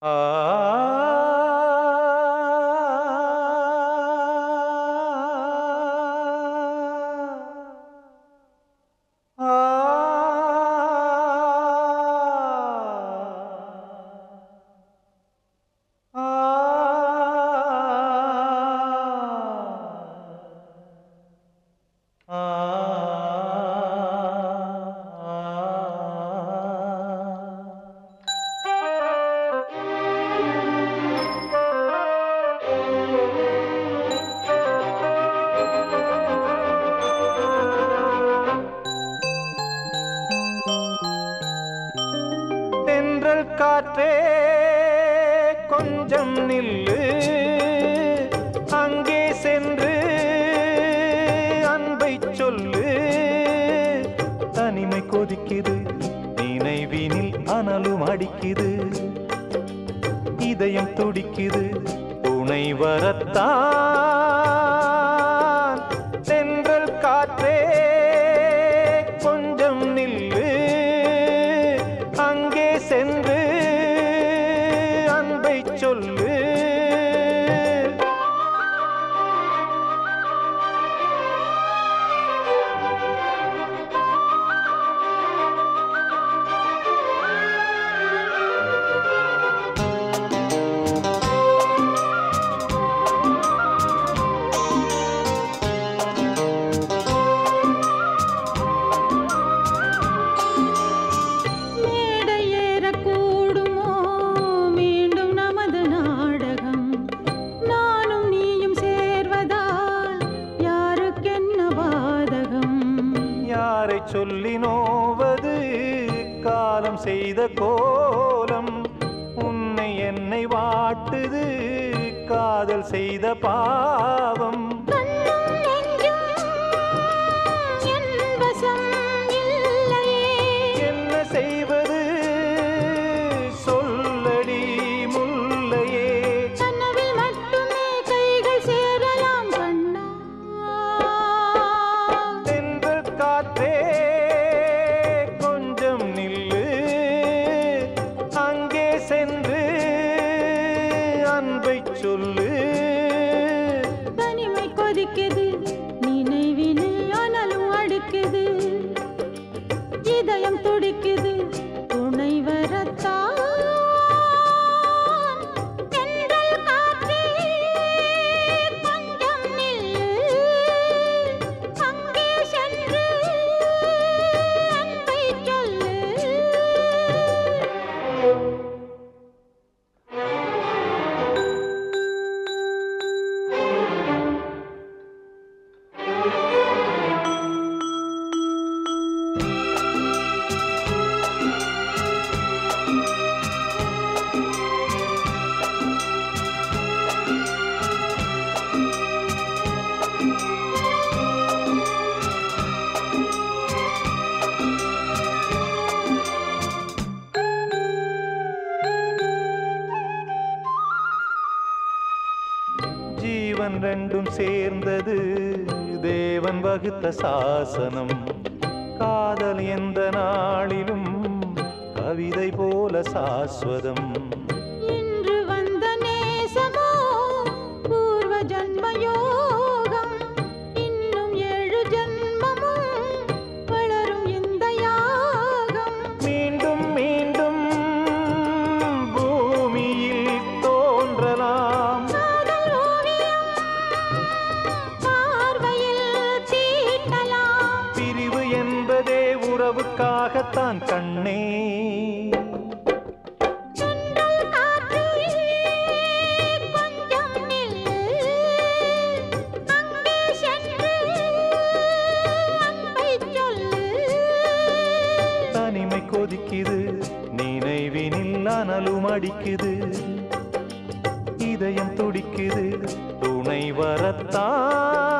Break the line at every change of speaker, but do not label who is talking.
啊。தென்றல் காற்றே கொஞ்சம் நில்லு. அங்கே சென்று அன்பை சொல்லு. தனிமை கொதிக்குது நினைவினில் அனலும் அடிக்குது. இதயம் துடிக்குது துணை வரத்தான் சொல்லி நோவது காலம் செய்த கோலம் உன்னை என்னை வாட்டுது காதல் செய்த பாவம். என்ன செய்வது? சொல்லடி முல்லையே.
கனவில் மட்டுமே கைகள் சேரலாம் கண்ணா
காற்றே
கொதிக்குது நினைவினில்
ஜீவன் ரெண்டும் சேர்ந்தது. தேவன் வகுத்த சாசனம். காதல் எந்த நாளிலும் கவிதை போல சாஸ்வதம்.
அன்பை சொல்லு.
தனிமை கொதிக்குது நினைவினில் அனலும் அடிக்குது இதயம் துடிக்குது துணை வரத்தான்